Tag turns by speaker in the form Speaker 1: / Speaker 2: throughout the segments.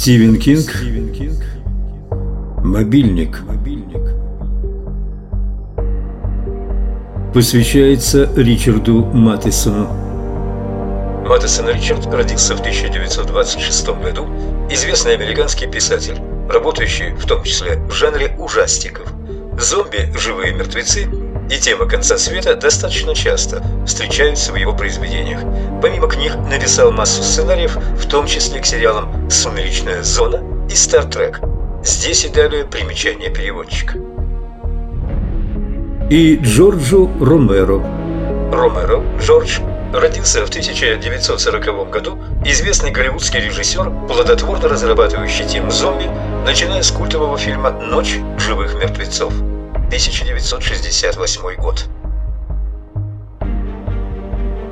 Speaker 1: Стивен Кинг. Мобильник. Посвящается Ричарду Маттисону.
Speaker 2: Маттисон Ричард родился в 1926 году, известный американский писатель, работающий в том числе в жанре ужастиков. Зомби, живые мертвецы и тема конца света достаточно часто встречаются в его произведениях. Помимо книг написал массу сценариев, в том числе к сериалам «Сумеречная зона» и «Стартрек». Здесь и далее примечание переводчика.
Speaker 1: И Джорджу Ромеро.
Speaker 2: Ромеро Джордж родился в 1940 году, известный голливудский режиссер, плодотворно разрабатывающий тему зомби, начиная с культового фильма «Ночь живых мертвецов». 1968 год.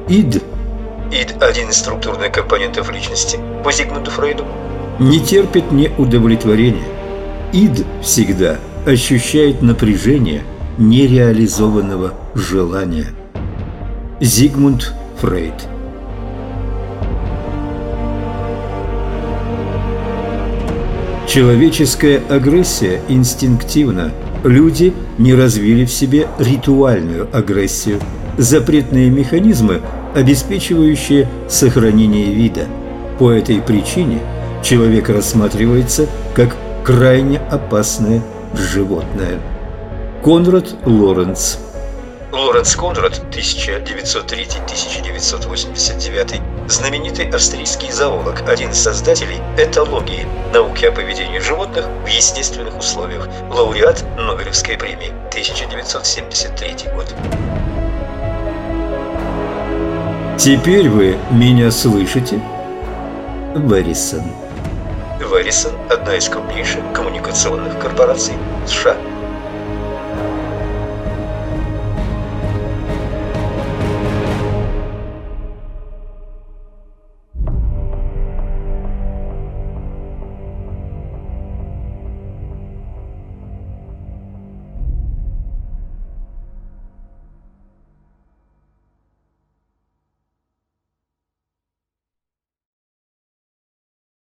Speaker 1: Ид
Speaker 2: ИД – один из структурных компонентов личности по Зигмунду Фрейду.
Speaker 1: не терпит неудовлетворения. Ид всегда ощущает напряжение нереализованного желания. Зигмунд Фрейд Человеческая агрессия инстинктивна. Люди не развили в себе ритуальную агрессию, запретные механизмы, обеспечивающие сохранение вида. По этой причине человек рассматривается как крайне опасное животное. Конрад Лоренц
Speaker 2: Лоренц Конрад, 1903-1989, знаменитый австрийский зоолог, один из создателей этологии, науки о поведении животных в естественных условиях, лауреат Нобелевской премии, 1973 год.
Speaker 1: Теперь вы меня слышите? Верисон.
Speaker 2: Верисон – одна из крупнейших коммуникационных корпораций США.